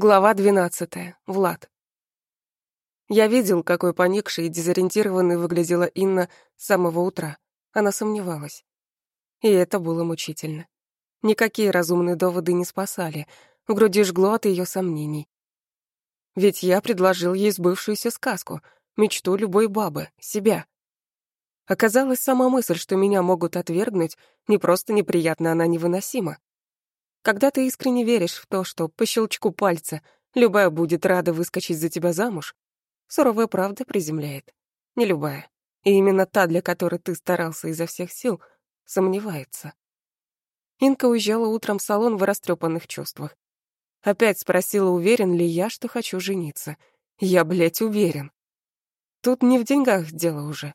Глава двенадцатая. Влад. Я видел, какой поникшей и дезориентированной выглядела Инна с самого утра. Она сомневалась. И это было мучительно. Никакие разумные доводы не спасали. В груди жгло от ее сомнений. Ведь я предложил ей сбывшуюся сказку, мечту любой бабы, себя. Оказалось, сама мысль, что меня могут отвергнуть, не просто неприятна, она невыносима. Когда ты искренне веришь в то, что по щелчку пальца любая будет рада выскочить за тебя замуж, суровая правда приземляет. Не любая. И именно та, для которой ты старался изо всех сил, сомневается. Инка уезжала утром в салон в растрепанных чувствах. Опять спросила, уверен ли я, что хочу жениться. Я, блядь, уверен. Тут не в деньгах дело уже,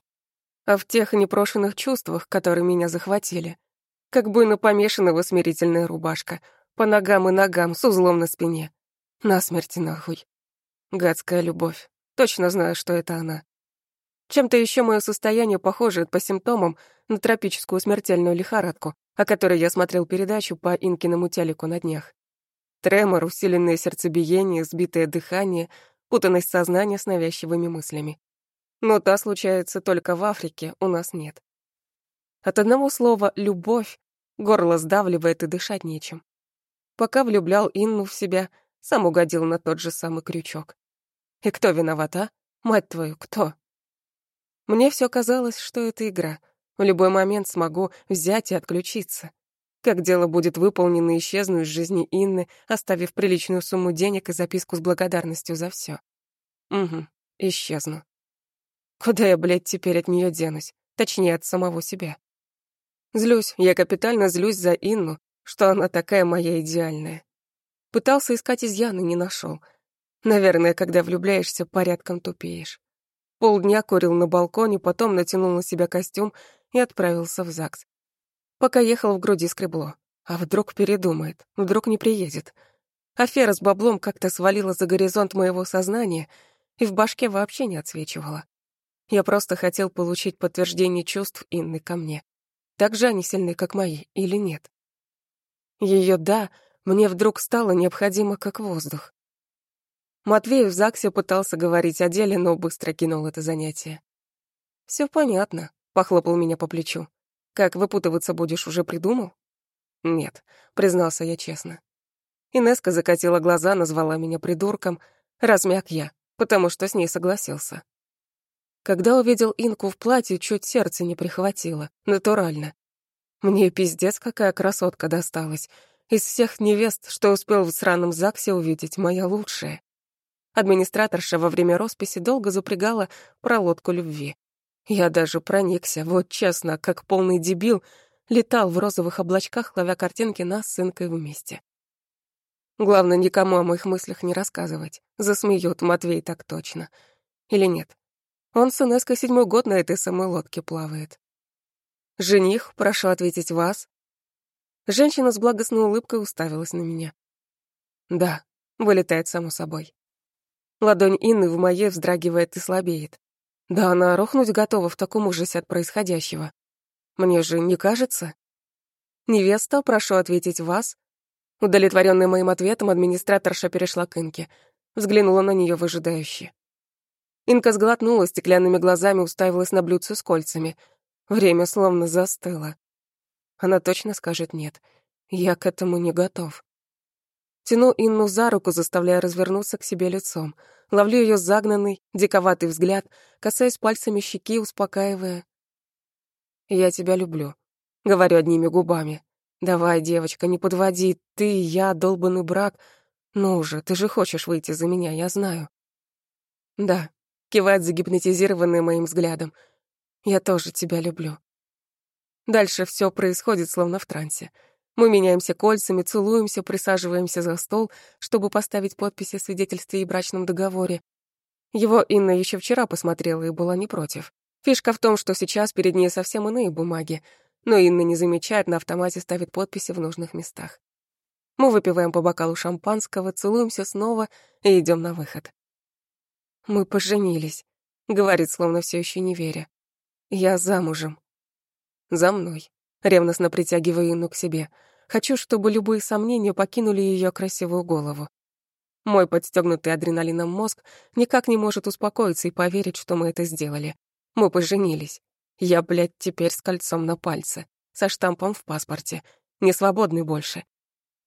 а в тех непрошенных чувствах, которые меня захватили. Как буйно помешанного смирительная рубашка, по ногам и ногам, с узлом на спине. Насмерти нахуй. Гадская любовь. Точно знаю, что это она. Чем-то еще мое состояние похоже по симптомам на тропическую смертельную лихорадку, о которой я смотрел передачу по Инкиному телеку на днях. Тремор, усиленное сердцебиение, сбитое дыхание, путанность сознания с навязчивыми мыслями. Но та случается только в Африке, у нас нет. От одного слова «любовь» горло сдавливает и дышать нечем. Пока влюблял Инну в себя, сам угодил на тот же самый крючок. И кто виноват, а? Мать твою, кто? Мне все казалось, что это игра. В любой момент смогу взять и отключиться. Как дело будет выполнено, исчезну из жизни Инны, оставив приличную сумму денег и записку с благодарностью за все. Угу, исчезну. Куда я, блядь, теперь от нее денусь? Точнее, от самого себя. Злюсь, я капитально злюсь за Инну, что она такая моя идеальная. Пытался искать изъяны, не нашел. Наверное, когда влюбляешься, порядком тупеешь. Полдня курил на балконе, потом натянул на себя костюм и отправился в ЗАГС. Пока ехал, в груди скребло. А вдруг передумает, вдруг не приедет. Афера с баблом как-то свалила за горизонт моего сознания и в башке вообще не отсвечивала. Я просто хотел получить подтверждение чувств Инны ко мне. Так же они сильны, как мои, или нет? Ее «да» мне вдруг стало необходимо, как воздух. Матвей в ЗАГСе пытался говорить о деле, но быстро кинул это занятие. Все понятно», — похлопал меня по плечу. «Как выпутываться будешь, уже придумал?» «Нет», — признался я честно. Инеска закатила глаза, назвала меня придурком. Размяк я, потому что с ней согласился. Когда увидел Инку в платье, чуть сердце не прихватило. Натурально. Мне пиздец какая красотка досталась. Из всех невест, что успел в сраном ЗАГСе увидеть, моя лучшая. Администраторша во время росписи долго запрягала про лодку любви. Я даже проникся, вот честно, как полный дебил, летал в розовых облачках, ловя картинки нас с Инкой вместе. Главное, никому о моих мыслях не рассказывать. Засмеют Матвей так точно. Или нет? Он с Инеской седьмой год на этой самой лодке плавает. «Жених, прошу ответить вас». Женщина с благостной улыбкой уставилась на меня. «Да», — вылетает само собой. Ладонь Инны в моей вздрагивает и слабеет. Да она рухнуть готова в таком ужасе от происходящего. Мне же не кажется? Невеста, прошу ответить вас. Удовлетворённая моим ответом, администраторша перешла к Инке. Взглянула на неё выжидающе. Инка сглотнула, стеклянными глазами уставилась на блюдце с кольцами. Время словно застыло. Она точно скажет «нет». Я к этому не готов. Тяну Инну за руку, заставляя развернуться к себе лицом. Ловлю ее загнанный, диковатый взгляд, касаясь пальцами щеки, успокаивая. «Я тебя люблю», — говорю одними губами. «Давай, девочка, не подводи, ты, я, долбанный брак. Ну уже, ты же хочешь выйти за меня, я знаю». «Да», — кивает загипнотизированный моим взглядом. «Я тоже тебя люблю». Дальше все происходит словно в трансе. Мы меняемся кольцами, целуемся, присаживаемся за стол, чтобы поставить подписи о свидетельстве и брачном договоре. Его Инна еще вчера посмотрела и была не против. Фишка в том, что сейчас перед ней совсем иные бумаги, но Инна не замечает, на автомате ставит подписи в нужных местах. Мы выпиваем по бокалу шампанского, целуемся снова и идем на выход. «Мы поженились», — говорит, словно все еще не веря. «Я замужем». «За мной», Ревностно притягиваю Инну к себе. Хочу, чтобы любые сомнения покинули ее красивую голову. Мой подстегнутый адреналином мозг никак не может успокоиться и поверить, что мы это сделали. Мы поженились. Я, блядь, теперь с кольцом на пальце, со штампом в паспорте. Не свободный больше.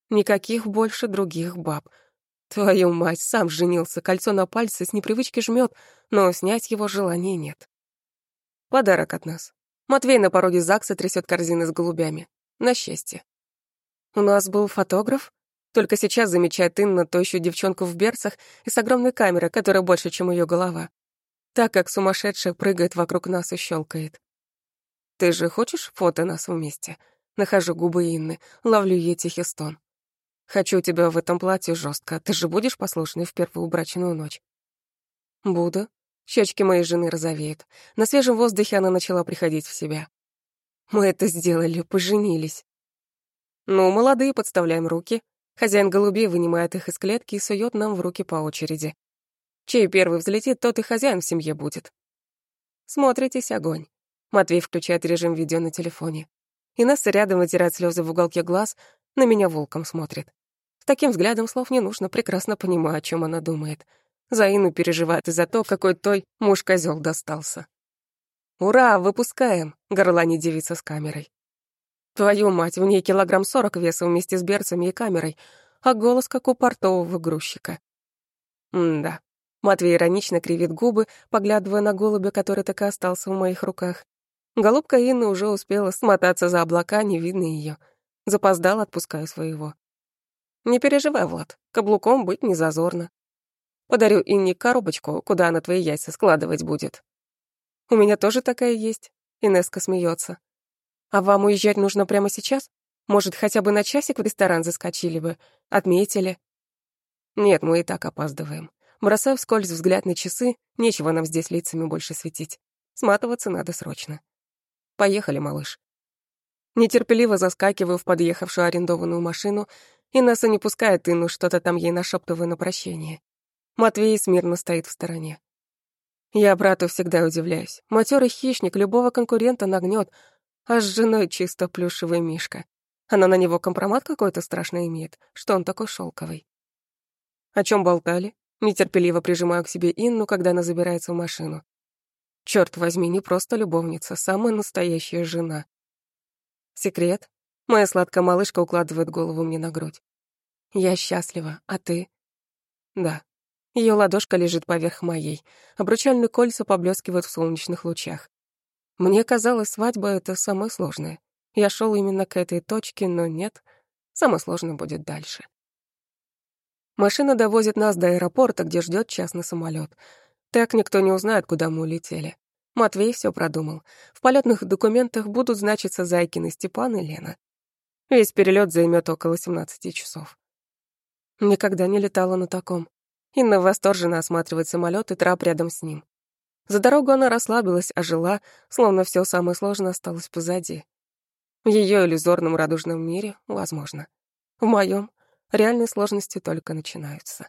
Никаких больше других баб. Твою мать, сам женился, кольцо на пальце с непривычки жмет, но снять его желания нет. Подарок от нас. Матвей на пороге ЗАГСа трясет корзины с голубями. На счастье. У нас был фотограф? Только сейчас замечает Инна тощую девчонку в берцах и с огромной камерой, которая больше, чем ее голова. Так как сумасшедшая прыгает вокруг нас и щелкает. «Ты же хочешь фото нас вместе?» Нахожу губы Инны, ловлю ей тихий стон. «Хочу тебя в этом платье жестко. Ты же будешь послушной в первую брачную ночь?» «Буду», Щечки моей жены розовеют. На свежем воздухе она начала приходить в себя. Мы это сделали, поженились. Ну, молодые, подставляем руки. Хозяин голубей вынимает их из клетки и сует нам в руки по очереди. Чей первый взлетит, тот и хозяин в семье будет. Смотритесь, огонь. Матвей включает режим видео на телефоне. Инесса рядом вытирает слезы в уголке глаз, на меня волком смотрит. Таким взглядом слов не нужно, прекрасно понимаю, о чем она думает. За Инну переживает из-за того, какой той муж козел достался. «Ура, выпускаем!» — горлани девица с камерой. Твою мать, в ней килограмм сорок веса вместе с берцами и камерой, а голос как у портового грузчика. М-да. Матвей иронично кривит губы, поглядывая на голубя, который так и остался в моих руках. Голубка Инна уже успела смотаться за облака, не видно ее. Запоздал, отпускаю своего. Не переживай, Влад, каблуком быть не зазорно. Подарю Инне коробочку, куда она твои яйца складывать будет. У меня тоже такая есть. Инеска смеется. А вам уезжать нужно прямо сейчас? Может, хотя бы на часик в ресторан заскочили бы? Отметили? Нет, мы и так опаздываем. Бросаю вскользь взгляд на часы, нечего нам здесь лицами больше светить. Сматываться надо срочно. Поехали, малыш. Нетерпеливо заскакиваю в подъехавшую арендованную машину, и Наса не пускает Инну, что-то там ей нашептывая на прощение. Матвей смирно стоит в стороне. Я брату всегда удивляюсь. Матерый хищник любого конкурента нагнет, а с женой чисто плюшевый мишка. Она на него компромат какой-то страшный имеет, что он такой шелковый. О чем болтали? Нетерпеливо прижимаю к себе Инну, когда она забирается в машину. Черт возьми, не просто любовница, самая настоящая жена. Секрет? Моя сладкая малышка укладывает голову мне на грудь. Я счастлива, а ты? Да, ее ладошка лежит поверх моей. Обручальные кольца поблескивают в солнечных лучах. Мне казалось, свадьба — это самое сложное. Я шел именно к этой точке, но нет. Самое сложное будет дальше. Машина довозит нас до аэропорта, где ждет частный самолет. Так никто не узнает, куда мы улетели. Матвей все продумал. В полетных документах будут значиться Зайкин Степан и Лена. Весь перелет займет около 17 часов. Никогда не летала на таком. Инна восторженно осматривает самолет и трап рядом с ним. За дорогу она расслабилась, ожила, словно все самое сложное осталось позади. В ее иллюзорном радужном мире возможно. В моем реальные сложности только начинаются.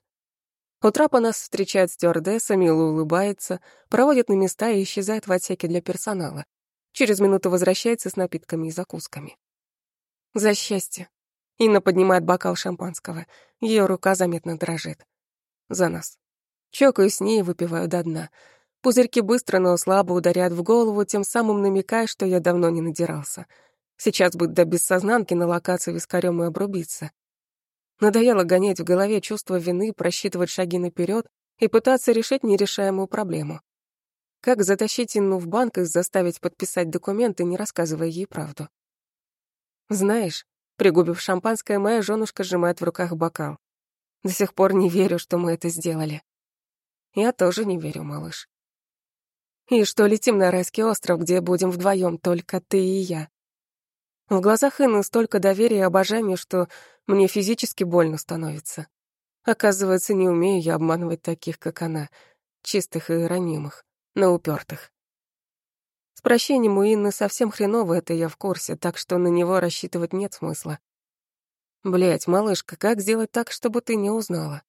У трапа нас встречает стюардесса, мило улыбается, проводит на места и исчезает в отсеке для персонала. Через минуту возвращается с напитками и закусками. За счастье. Инна поднимает бокал шампанского. Ее рука заметно дрожит за нас. Чокаю с ней и выпиваю до дна. Пузырьки быстро, но слабо ударяют в голову, тем самым намекая, что я давно не надирался. Сейчас бы до бессознанки на локацию вискарем и обрубиться. Надоело гонять в голове чувство вины, просчитывать шаги наперед и пытаться решить нерешаемую проблему. Как затащить Инну в банк и заставить подписать документы, не рассказывая ей правду? Знаешь, пригубив шампанское, моя женушка сжимает в руках бокал. До сих пор не верю, что мы это сделали. Я тоже не верю, малыш. И что летим на райский остров, где будем вдвоем только ты и я. В глазах Инны столько доверия и обожания, что мне физически больно становится. Оказывается, не умею я обманывать таких, как она, чистых и ранимых, но упертых. Прощением у Инны совсем хреново, это я в курсе, так что на него рассчитывать нет смысла. Блять, малышка, как сделать так, чтобы ты не узнала?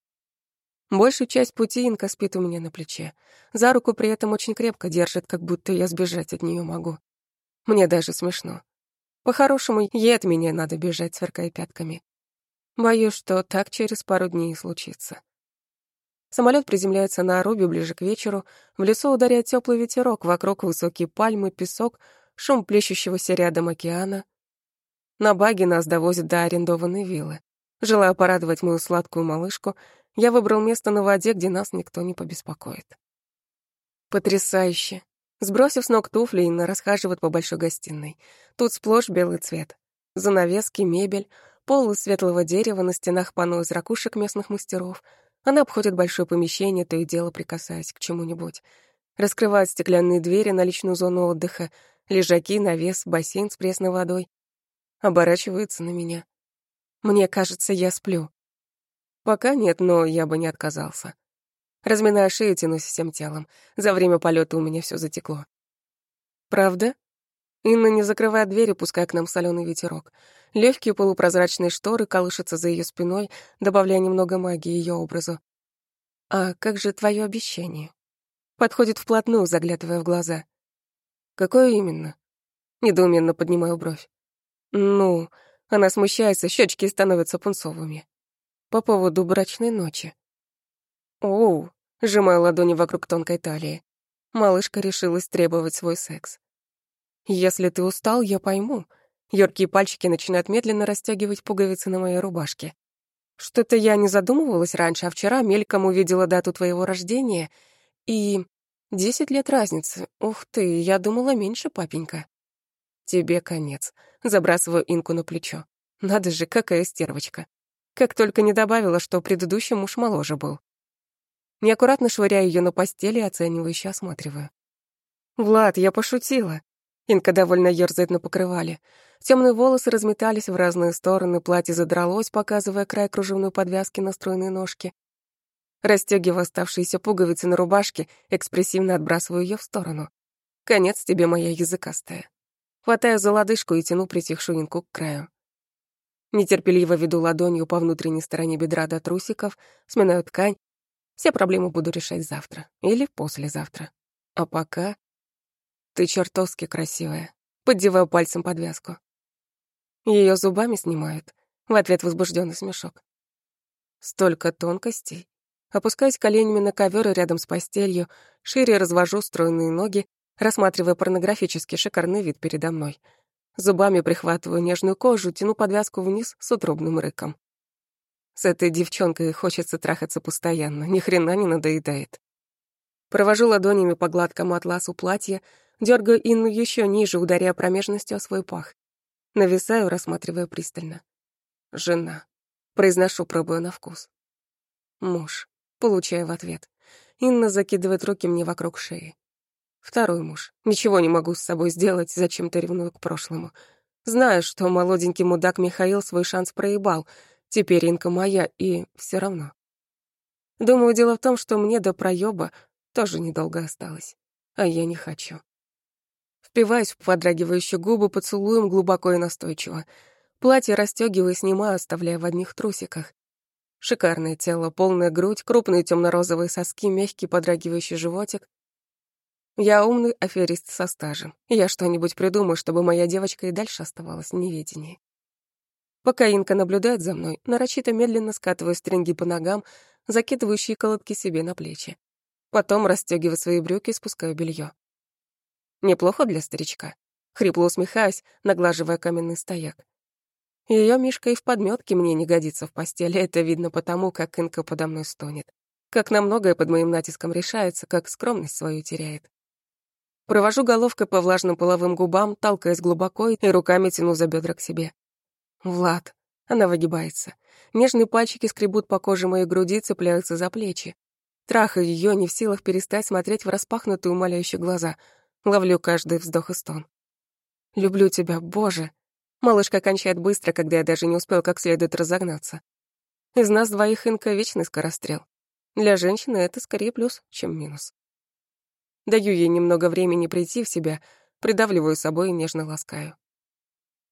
Большую часть пути Инка спит у меня на плече. За руку при этом очень крепко держит, как будто я сбежать от нее могу. Мне даже смешно. По-хорошему, ей от меня надо бежать, сверкая пятками. Боюсь, что так через пару дней и случится. Самолет приземляется на Арубе ближе к вечеру, в лесу ударяет теплый ветерок, вокруг высокие пальмы, песок, шум плещущегося рядом океана. На баге нас довозят до арендованной виллы. Желая порадовать мою сладкую малышку, я выбрал место на воде, где нас никто не побеспокоит. Потрясающе. Сбросив с ног туфли, Инна расхаживает по большой гостиной. Тут сплошь белый цвет. Занавески, мебель, пол из светлого дерева, на стенах панно из ракушек местных мастеров. Она обходит большое помещение, то и дело прикасаясь к чему-нибудь. Раскрывает стеклянные двери на личную зону отдыха, лежаки, навес, бассейн с пресной водой. Оборачивается на меня. Мне кажется, я сплю. Пока нет, но я бы не отказался. Разминая шею, тянусь всем телом. За время полета у меня все затекло. Правда? Инна не закрывает дверь, пуская к нам соленый ветерок. Легкие полупрозрачные шторы колышутся за ее спиной, добавляя немного магии ее образу. А как же твое обещание? Подходит вплотную, заглядывая в глаза. Какое именно? Недоуменно поднимаю бровь. Ну, она смущается, щечки становятся пунцовыми. По поводу брачной ночи. Оу, сжимаю ладони вокруг тонкой талии. Малышка решилась требовать свой секс. Если ты устал, я пойму. Ёркие пальчики начинают медленно расстегивать пуговицы на моей рубашке. Что-то я не задумывалась раньше, а вчера мельком увидела дату твоего рождения и... Десять лет разницы. Ух ты, я думала меньше, папенька. Тебе конец. Забрасываю Инку на плечо. Надо же, какая стервочка. Как только не добавила, что предыдущий муж моложе был. Неаккуратно швыряю ее на постели и оценивающе осматриваю. «Влад, я пошутила». Инка довольно ерзает на покрывале. Темные волосы разметались в разные стороны, платье задралось, показывая край кружевной подвязки на стройной ножке. Растёгивая оставшиеся пуговицы на рубашке, экспрессивно отбрасываю ее в сторону. Конец тебе, моя языкастая. Хватаю за лодыжку и тяну притихшую инку к краю. Нетерпеливо веду ладонью по внутренней стороне бедра до трусиков, сминаю ткань. Все проблемы буду решать завтра или послезавтра. А пока... Ты чертовски красивая. Поддеваю пальцем подвязку. Ее зубами снимают. В ответ возбужденный смешок. Столько тонкостей. Опускаюсь коленями на ковер рядом с постелью, шире развожу стройные ноги, рассматривая порнографический шикарный вид передо мной. Зубами прихватываю нежную кожу, тяну подвязку вниз с утробным рыком. С этой девчонкой хочется трахаться постоянно, ни хрена не надоедает. Провожу ладонями по гладкому атласу платья, дергаю Инну еще ниже, ударяя промежностью о свой пах. Нависаю, рассматривая пристально. Жена. Произношу, пробуя на вкус. Муж. Получаю в ответ. Инна закидывает руки мне вокруг шеи. Второй муж. Ничего не могу с собой сделать, зачем-то ревную к прошлому. Знаю, что молоденький мудак Михаил свой шанс проебал. Теперь Инка моя, и все равно. Думаю, дело в том, что мне до проеба тоже недолго осталось. А я не хочу. Впиваюсь в подрагивающие губы поцелуем глубоко и настойчиво. Платье расстёгиваю и снимаю, оставляя в одних трусиках. Шикарное тело, полная грудь, крупные темно-розовые соски, мягкий подрагивающий животик. Я умный аферист со стажем. Я что-нибудь придумаю, чтобы моя девочка и дальше оставалась в неведении. Пока Инка наблюдает за мной, нарочито медленно скатываю стринги по ногам, закидывающие колодки себе на плечи. Потом расстёгиваю свои брюки и спускаю белье. Неплохо для старичка. Хрипло усмехаясь, наглаживая каменный стояк. Ее мишка и в подметке мне не годится в постели, это видно потому, как Инка подо мной стонет. Как на многое под моим натиском решается, как скромность свою теряет. Провожу головкой по влажным половым губам, толкаясь глубоко и руками тяну за бедра к себе. Влад. Она выгибается. Нежные пальчики скребут по коже моей груди, цепляются за плечи. Трахаю ее, не в силах перестать смотреть в распахнутые умоляющие глаза. Ловлю каждый вздох и стон. «Люблю тебя, Боже!» Малышка кончает быстро, когда я даже не успел как следует разогнаться. Из нас двоих инка вечный скорострел. Для женщины это скорее плюс, чем минус. Даю ей немного времени прийти в себя, придавливаю собой и нежно ласкаю.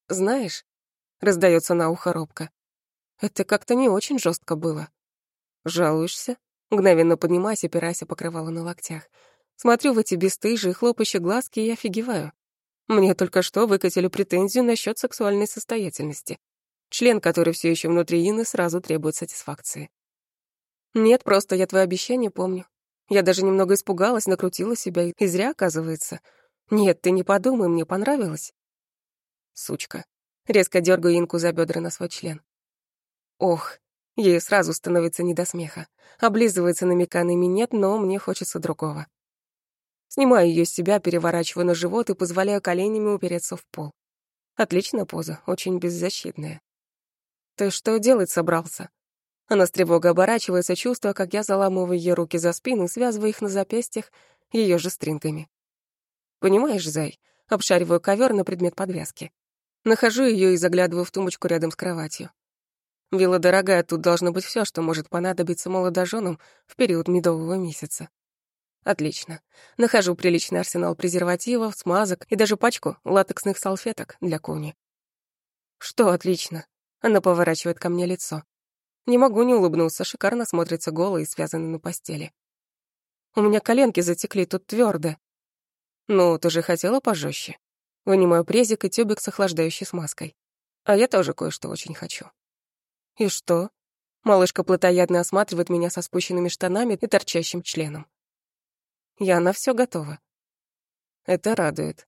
«Знаешь», — раздается на ухо робко, — «это как-то не очень жестко было». «Жалуешься?» Мгновенно поднимаясь, опираясь покрывала на локтях. Смотрю в эти бесстыжие, хлопающие глазки и офигеваю. Мне только что выкатили претензию насчет сексуальной состоятельности. Член, который все еще внутри Ины, сразу требует сатисфакции. Нет, просто я твои обещания помню. Я даже немного испугалась, накрутила себя, и зря, оказывается. Нет, ты не подумай, мне понравилось. Сучка. Резко дергаю Инку за бедра на свой член. Ох, ей сразу становится не до смеха. Облизывается, намекая на минет, но мне хочется другого. Снимаю ее с себя, переворачиваю на живот и позволяю коленями упереться в пол. Отличная поза, очень беззащитная. «Ты что делать собрался?» Она с тревогой оборачивается, чувствуя, как я заламываю ей руки за спину, связывая их на запястьях ее же стрингами. «Понимаешь, Зай?» Обшариваю ковер на предмет подвязки. Нахожу ее и заглядываю в тумбочку рядом с кроватью. Вилла дорогая, тут должно быть все, что может понадобиться молодоженам в период медового месяца. Отлично. Нахожу приличный арсенал презервативов, смазок и даже пачку латексных салфеток для куни. Что отлично? Она поворачивает ко мне лицо. Не могу не улыбнуться, шикарно смотрится голой и связанной на постели. У меня коленки затекли тут твердо. Ну, ты же хотела пожестче. Вынимаю презик и тюбик с охлаждающей смазкой. А я тоже кое-что очень хочу. И что? Малышка плотоядно осматривает меня со спущенными штанами и торчащим членом. Я на все готова. Это радует.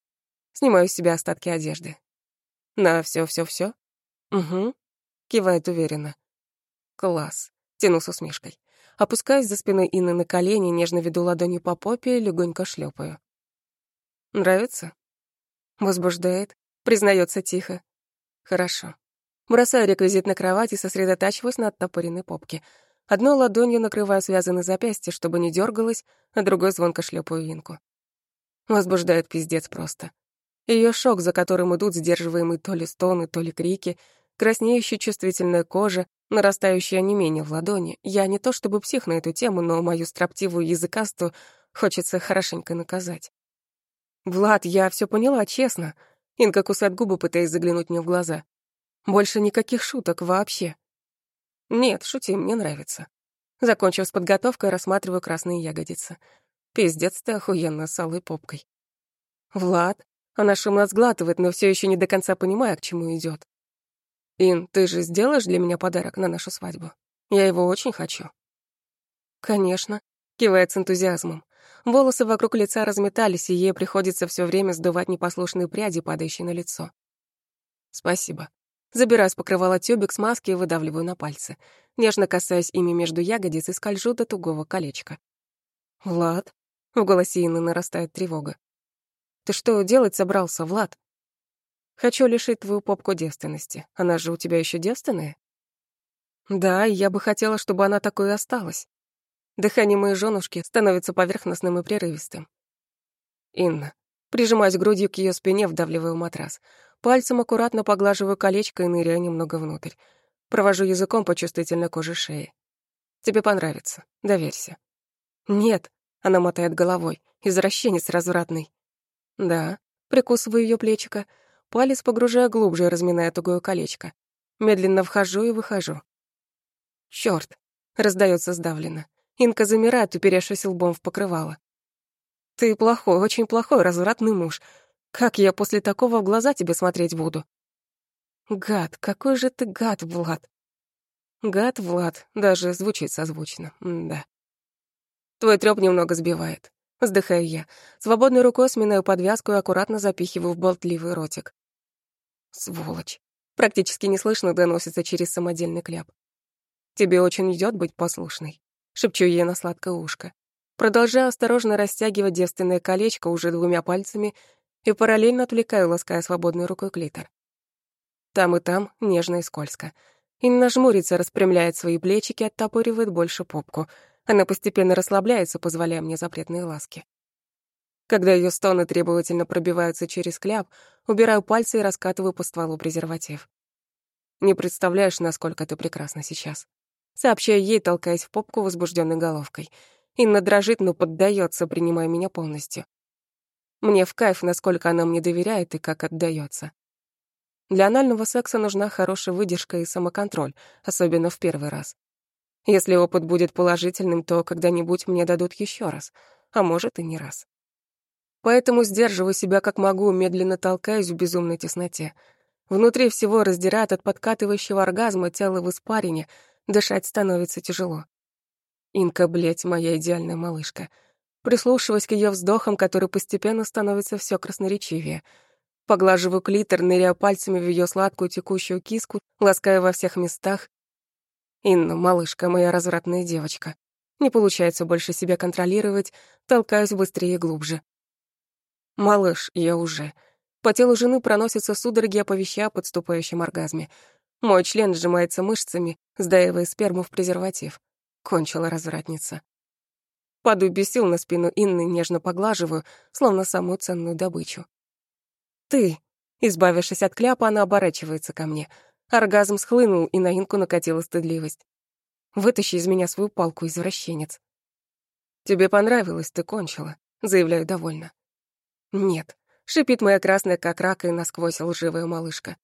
Снимаю с себя остатки одежды. На все, все, все. Угу. Кивает уверенно. Класс. Тяну с усмешкой. Опускаюсь за спиной Инны на колени, нежно веду ладонью по попе и легонько шлепаю. Нравится? Возбуждает, признается тихо. Хорошо. Бросаю реквизит на кровать и сосредотачиваюсь на оттопыренной попке. Одной ладонью накрываю связанные запястья, чтобы не дергалась, а другой звонко шлепаю Инку. Возбуждает пиздец просто. Ее шок, за которым идут сдерживаемые то ли стоны, то ли крики, краснеющая чувствительная кожа, нарастающее онемение в ладони. Я не то чтобы псих на эту тему, но мою строптивую языкасту хочется хорошенько наказать. «Влад, я все поняла, честно». Инка кусает губы, пытаясь заглянуть мне в глаза. «Больше никаких шуток вообще». «Нет, шути, мне нравится». Закончив с подготовкой, рассматриваю красные ягодицы. Пиздец ты охуенно с алой попкой. «Влад?» Она шумно сглатывает, но все еще не до конца понимая, к чему идет. «Ин, ты же сделаешь для меня подарок на нашу свадьбу? Я его очень хочу». «Конечно», — кивает с энтузиазмом. Волосы вокруг лица разметались, и ей приходится все время сдувать непослушные пряди, падающие на лицо. «Спасибо». Забираю с покрывала тюбик с маски и выдавливаю на пальцы. Нежно касаясь ими между ягодиц и скольжу до тугого колечка. «Влад?» — в голосе Инны нарастает тревога. «Ты что делать собрался, Влад?» «Хочу лишить твою попку девственности. Она же у тебя еще девственная?» «Да, я бы хотела, чтобы она такой и осталась. Дыхание моей женушки становится поверхностным и прерывистым. Инна. Прижимаюсь грудью к ее спине, вдавливаю матрас. Пальцем аккуратно поглаживаю колечко и ныряю немного внутрь. Провожу языком по чувствительной коже шеи. Тебе понравится, доверься. Нет, она мотает головой. Извращенец развратный. Да, прикусываю ее плечико. Палец погружая глубже, разминая тугое колечко. Медленно вхожу и выхожу. Черт! раздается сдавленно. Инка замирает, уперевшись лбом в покрывало. «Ты плохой, очень плохой, развратный муж. Как я после такого в глаза тебе смотреть буду?» «Гад, какой же ты гад, Влад!» «Гад, Влад», даже звучит созвучно, М да. Твой трёп немного сбивает. Вздыхаю я. Свободной рукой сминаю подвязку и аккуратно запихиваю в болтливый ротик. Сволочь. Практически неслышно доносится через самодельный кляп. Тебе очень идёт быть послушной шепчу ей на сладкое ушко. Продолжаю осторожно растягивать девственное колечко уже двумя пальцами и параллельно отвлекаю, лаская свободной рукой клитор. Там и там нежно и скользко. Инна жмурится, распрямляет свои плечики, оттопыривает больше попку. Она постепенно расслабляется, позволяя мне запретные ласки. Когда ее стоны требовательно пробиваются через кляп, убираю пальцы и раскатываю по стволу презерватив. Не представляешь, насколько ты прекрасна сейчас. Сообщаю ей, толкаясь в попку возбужденной головкой. Инна дрожит, но поддается, принимая меня полностью. Мне в кайф, насколько она мне доверяет и как отдается. Для анального секса нужна хорошая выдержка и самоконтроль, особенно в первый раз. Если опыт будет положительным, то когда-нибудь мне дадут еще раз, а может и не раз. Поэтому сдерживаю себя как могу, медленно толкаюсь в безумной тесноте. Внутри всего раздирает от подкатывающего оргазма тело в испарине — Дышать становится тяжело. Инка, блядь, моя идеальная малышка. Прислушиваясь к ее вздохам, которые постепенно становятся все красноречивее. Поглаживаю клитор, ныряя пальцами в ее сладкую текущую киску, лаская во всех местах. Инна, малышка, моя развратная девочка. Не получается больше себя контролировать, толкаюсь быстрее и глубже. Малыш, я уже. По телу жены проносятся судороги, оповещая о подступающем оргазме. Мой член сжимается мышцами, сдаивая сперму в презерватив. Кончила развратница. Падаю без сил на спину Инны, нежно поглаживаю, словно самую ценную добычу. «Ты!» Избавившись от кляпа, она оборачивается ко мне. Оргазм схлынул, и на Инку накатила стыдливость. «Вытащи из меня свою палку, извращенец». «Тебе понравилось, ты кончила», — заявляю довольно. «Нет», — шипит моя красная, как рак, и насквозь лживая малышка.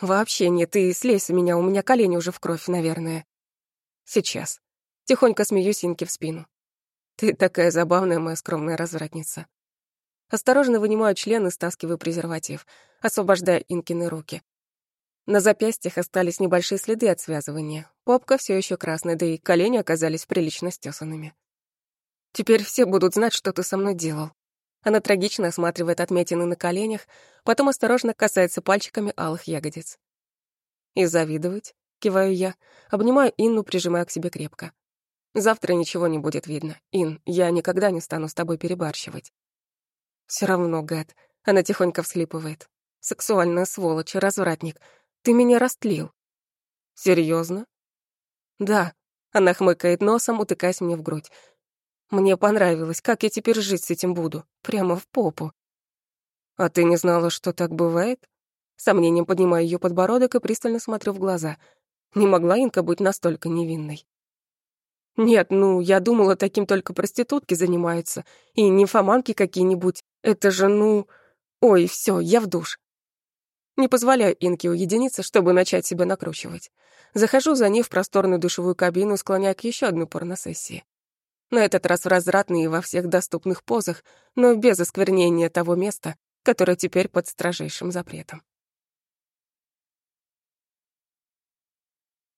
«Вообще нет, ты слезь с меня, у меня колени уже в кровь, наверное». «Сейчас». Тихонько смеюсь Инке в спину. «Ты такая забавная, моя скромная развратница». Осторожно вынимаю член и стаскиваю презерватив, освобождая Инкины руки. На запястьях остались небольшие следы от связывания. Попка все еще красная, да и колени оказались прилично стесанными. «Теперь все будут знать, что ты со мной делал». Она трагично осматривает отметины на коленях, потом осторожно касается пальчиками алых ягодиц. «И завидовать?» — киваю я, обнимаю Инну, прижимая к себе крепко. «Завтра ничего не будет видно. Ин, я никогда не стану с тобой перебарщивать». Все равно, гад. Она тихонько всхлипывает. Сексуальная сволочь, развратник. Ты меня растлил. Серьезно? Да. Она хмыкает носом, утыкаясь мне в грудь. Мне понравилось, как я теперь жить с этим буду. Прямо в попу. А ты не знала, что так бывает? Сомнением поднимаю ее подбородок и пристально смотрю в глаза. Не могла Инка быть настолько невинной. Нет, ну, я думала, таким только проститутки занимаются. И нимфоманки какие-нибудь. Это же, ну... Ой, все, я в душ. Не позволяю Инке уединиться, чтобы начать себя накручивать. Захожу за ней в просторную душевую кабину, склоняя к еще одной порносессии. На этот раз в развратной и во всех доступных позах, но без осквернения того места, которое теперь под строжайшим запретом.